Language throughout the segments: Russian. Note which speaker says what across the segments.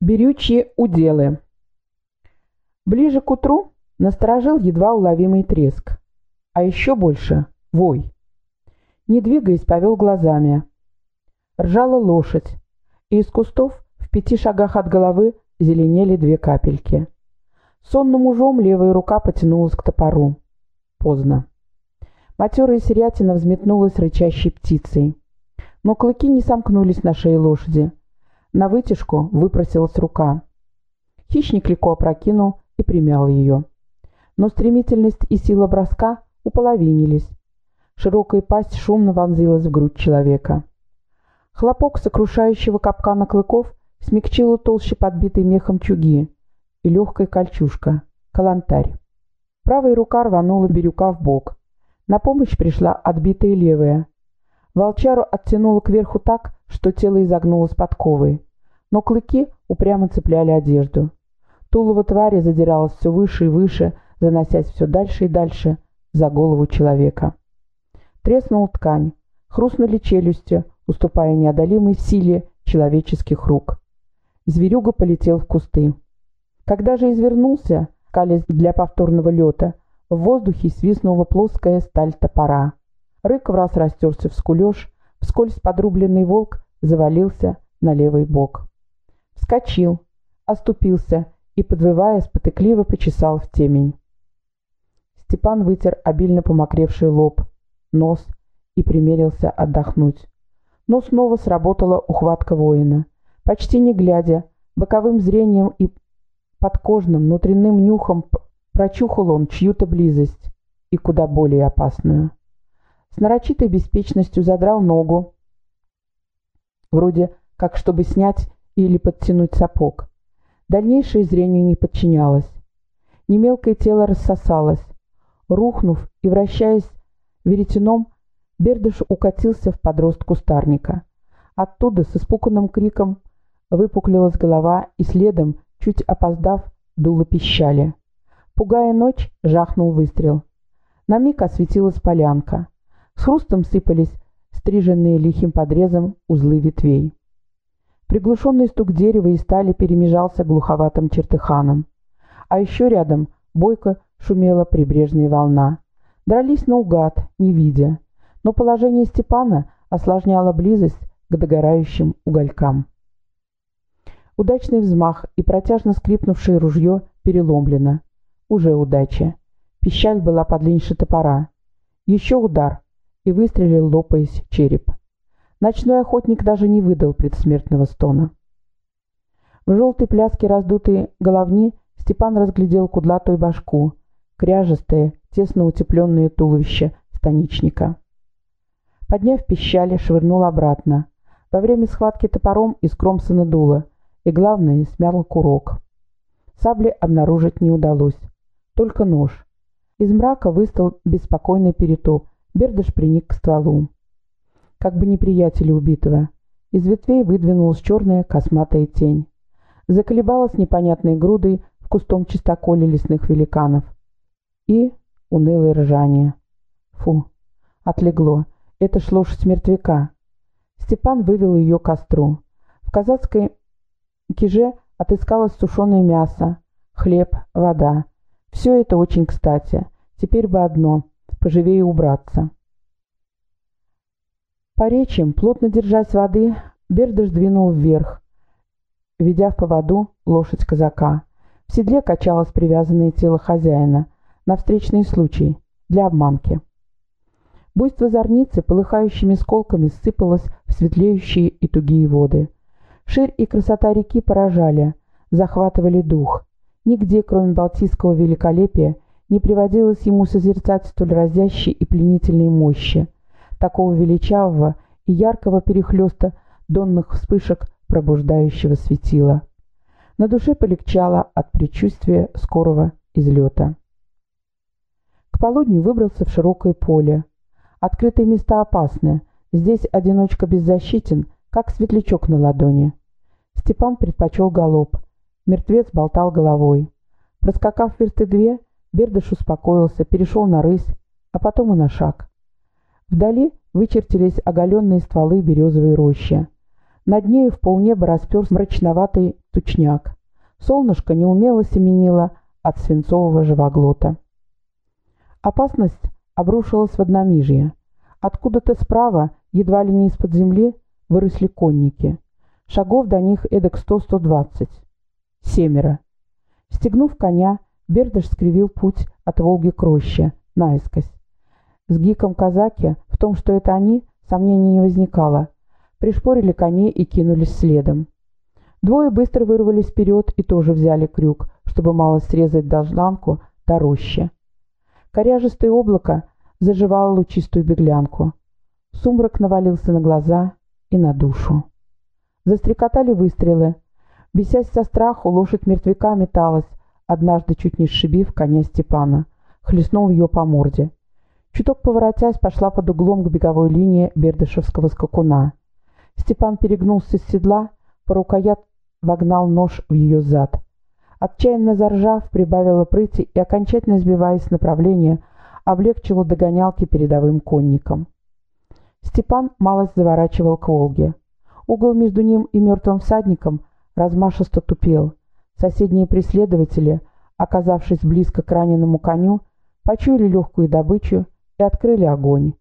Speaker 1: Берючие уделы. Ближе к утру насторожил едва уловимый треск, а еще больше — вой. Не двигаясь, повел глазами. Ржала лошадь, и из кустов в пяти шагах от головы зеленели две капельки. Сонным ужом левая рука потянулась к топору. Поздно. Матерая серятина взметнулась рычащей птицей. Но клыки не сомкнулись на шее лошади — на вытяжку выпросилась рука. Хищник легко опрокинул и примял ее. Но стремительность и сила броска уполовинились. Широкая пасть шумно вонзилась в грудь человека. Хлопок сокрушающего капкана клыков смягчила толще подбитой мехом чуги и легкая кольчушка, калантарь. Правая рука рванула Бирюка в бок. На помощь пришла отбитая левая. Волчару оттянуло кверху так, что тело изогнулось подковой. Но клыки упрямо цепляли одежду. Тулово твари задиралось все выше и выше, заносясь все дальше и дальше за голову человека. Треснула ткань, хрустнули челюсти, уступая неодолимой силе человеческих рук. Зверюга полетел в кусты. Когда же извернулся, калясь для повторного лета, в воздухе свистнула плоская сталь топора. Рык в раз растерся в скулеж, вскользь подрубленный волк завалился на левый бок. Вскочил, оступился и, подвывая, спотыкливо почесал в темень. Степан вытер обильно помокревший лоб, нос и примерился отдохнуть. Но снова сработала ухватка воина. Почти не глядя, боковым зрением и подкожным внутренним нюхом прочухал он чью-то близость и куда более опасную. С нарочитой беспечностью задрал ногу, вроде как чтобы снять или подтянуть сапог. Дальнейшее зрению не подчинялось. Немелкое тело рассосалось. Рухнув и вращаясь веретеном, Бердыш укатился в подрост кустарника. Оттуда с испуганным криком выпуклилась голова и следом, чуть опоздав, дуло пищали. Пугая ночь, жахнул выстрел. На миг осветилась полянка. С хрустом сыпались стриженные лихим подрезом узлы ветвей. Приглушенный стук дерева и стали перемежался глуховатым чертыханом. А еще рядом бойко шумела прибрежная волна. Дрались наугад, не видя. Но положение Степана осложняло близость к догорающим уголькам. Удачный взмах и протяжно скрипнувшее ружье переломлено. Уже удача. Пищаль была подлиннее топора. Еще удар, и выстрелил, лопаясь, череп. Ночной охотник даже не выдал предсмертного стона. В желтой пляске раздутой головни Степан разглядел кудлатую башку, кряжестое, тесно утепленное туловище станичника. Подняв пищали, швырнул обратно. Во время схватки топором из кромсона дуло, и, главное, смял курок. Сабли обнаружить не удалось. Только нож. Из мрака выстал беспокойный перетоп. Бердыш приник к стволу как бы неприятеля убитого. Из ветвей выдвинулась черная косматая тень. Заколебалась непонятной грудой в кустом чистоколе лесных великанов. И унылое ржание. Фу, отлегло. Это шло лошадь мертвяка. Степан вывел ее к костру. В казацкой киже отыскалось сушеное мясо, хлеб, вода. Все это очень кстати. Теперь бы одно — поживее убраться. По речьям, плотно держась воды, Бердыш двинул вверх, ведя в поводу лошадь казака. В седле качалось привязанное тело хозяина, на встречный случай, для обманки. Буйство зорницы полыхающими сколками сыпалось в светлеющие и тугие воды. Ширь и красота реки поражали, захватывали дух. Нигде, кроме Балтийского великолепия, не приводилось ему созерцать столь разящей и пленительной мощи такого величавого и яркого перехлеста донных вспышек пробуждающего светила. На душе полегчало от предчувствия скорого излета. К полудню выбрался в широкое поле. Открытые места опасны. Здесь одиночка беззащитен, как светлячок на ладони. Степан предпочел галоп. Мертвец болтал головой. Проскакав версты две, Бердыш успокоился, перешел на рысь, а потом и на шаг. Вдали вычертились оголенные стволы березовой рощи. Над нею в полнеба расперс мрачноватый тучняк. Солнышко неумело семенило от свинцового живоглота. Опасность обрушилась в одномижье. Откуда-то справа, едва ли не из-под земли, выросли конники. Шагов до них эдак сто-сто двадцать. Семеро. Стегнув коня, Бердыш скривил путь от Волги к роще, наискось. С гиком казаки в том, что это они, сомнений не возникало. Пришпорили коней и кинулись следом. Двое быстро вырвались вперед и тоже взяли крюк, чтобы мало срезать должланку до рощи. Коряжистое облако заживало лучистую беглянку. Сумрак навалился на глаза и на душу. Застрекотали выстрелы. Бесясь со страху, лошадь мертвяка металась, однажды чуть не сшибив коня Степана. Хлестнул ее по морде. Чуток поворотясь, пошла под углом к беговой линии бердышевского скакуна. Степан перегнулся с седла, по рукоят вогнал нож в ее зад. Отчаянно заржав, прибавила прыти и, окончательно сбиваясь с направления, облегчила догонялки передовым конникам. Степан малость заворачивал к Волге. Угол между ним и мертвым всадником размашисто тупел. Соседние преследователи, оказавшись близко к раненому коню, почуяли легкую добычу и открыли огонь.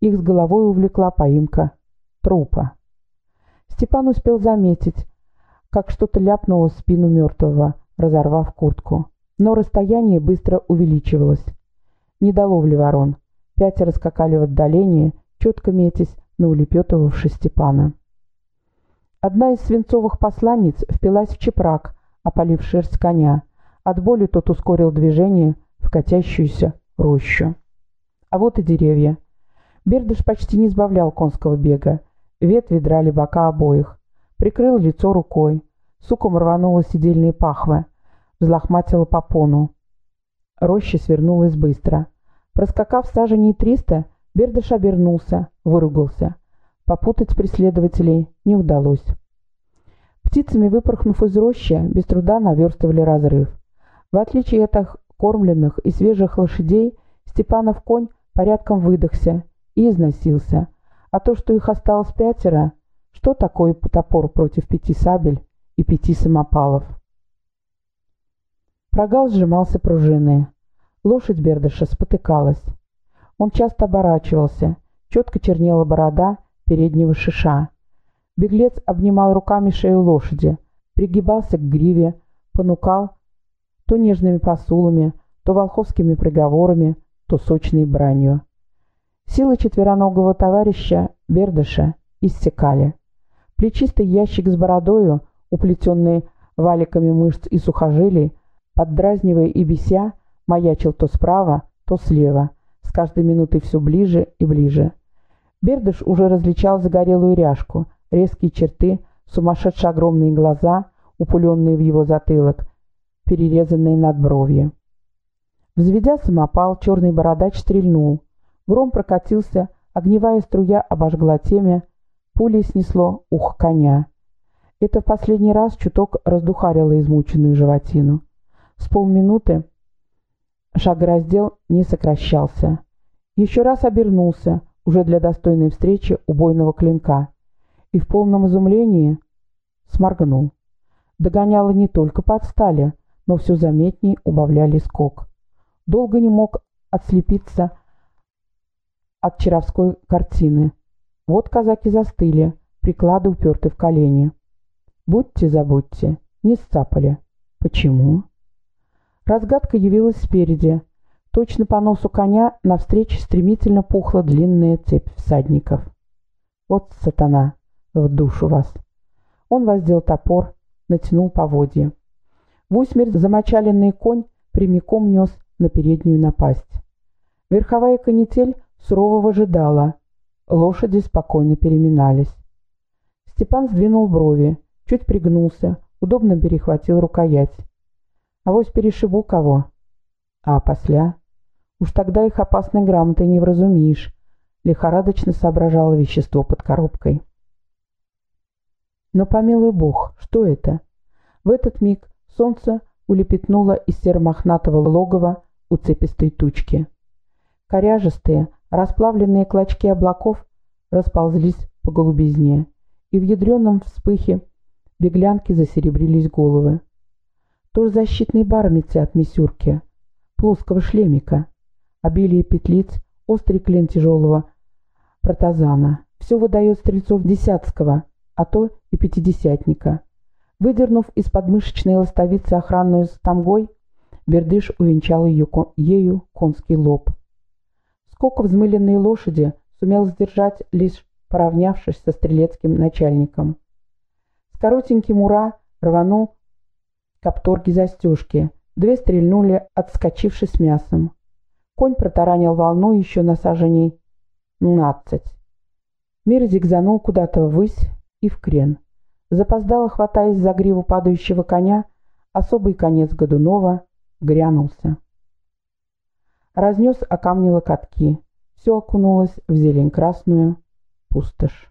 Speaker 1: Их с головой увлекла поимка трупа. Степан успел заметить, как что-то ляпнуло в спину мертвого, разорвав куртку. Но расстояние быстро увеличивалось. Не до ловли ворон. Пятеро скакали в отдалении, четко метясь на улепетывавший Степана. Одна из свинцовых посланниц впилась в чепрак, опалив шерсть коня. От боли тот ускорил движение в катящуюся рощу. А вот и деревья. Бердыш почти не сбавлял конского бега. Ветви драли бока обоих. Прикрыл лицо рукой. Суком рванула сидельные пахвы. Взлохматила попону. Роща свернулась быстро. Проскакав саженей триста, Бердыш обернулся, выругался. Попутать преследователей не удалось. Птицами выпорхнув из рощи, без труда наверстывали разрыв. В отличие от кормленных и свежих лошадей, Степанов конь порядком выдохся и износился. А то, что их осталось пятеро, что такое топор против пяти сабель и пяти самопалов? Прогал сжимался пружиной. Лошадь Бердыша спотыкалась. Он часто оборачивался, четко чернела борода переднего шиша. Беглец обнимал руками шею лошади, пригибался к гриве, понукал то нежными посулами, то волховскими приговорами, то сочной бранью. Силы четвероногого товарища Бердыша иссякали. Плечистый ящик с бородою, уплетенный валиками мышц и сухожилий, поддразнивая и беся, маячил то справа, то слева, с каждой минутой все ближе и ближе. Бердыш уже различал загорелую ряжку, резкие черты, сумасшедшие огромные глаза, упыленные в его затылок, перерезанные надбровья. Взведя самопал, черный бородач стрельнул. Гром прокатился, огневая струя обожгла темя, пулей снесло ух коня. Это в последний раз чуток раздухарило измученную животину. С полминуты шагораздел не сокращался. Еще раз обернулся, уже для достойной встречи убойного клинка, и в полном изумлении сморгнул. Догоняло не только подстали, но все заметней убавляли скок долго не мог отслепиться от чаровской картины. Вот казаки застыли, приклады уперты в колени. Будьте забудьте, не сцапали. Почему? Разгадка явилась спереди. Точно по носу коня навстречу стремительно пухла длинная цепь всадников. Вот сатана, в душу вас. Он воздел топор, натянул поводья. В усмерть замочаленный конь прямиком нес на переднюю напасть. Верховая канитель сурово выжидала. Лошади спокойно переминались. Степан сдвинул брови, чуть пригнулся, удобно перехватил рукоять. Авось перешибу кого. А после? Уж тогда их опасной грамотой не вразумишь. Лихорадочно соображало вещество под коробкой. Но помилуй бог, что это? В этот миг солнце улепетнуло из серомохнатого логова у цепистой тучки. Коряжистые, расплавленные клочки облаков расползлись по голубизне, и в ядреном вспыхе беглянки засеребрились головы. Тоже защитные бармицы от мисюрки, плоского шлемика, обилие петлиц, острый клин тяжелого протазана. Все выдает стрельцов десятского, а то и пятидесятника. Выдернув из подмышечной ластовицы охранную с тамгой, Бердыш увенчал ее, ею конский лоб. Сколько взмыленные лошади сумел сдержать, лишь поравнявшись со стрелецким начальником. С коротеньким «Ура» рванул капторги застежки, две стрельнули, отскочившись мясом. Конь протаранил волну еще на саженей нацать. Мир зигзанул куда-то ввысь и в крен. Запоздало, хватаясь за гриву падающего коня, особый конец Годунова грянулся. Разнес о камни локотки. Все окунулось в зелень красную пустошь.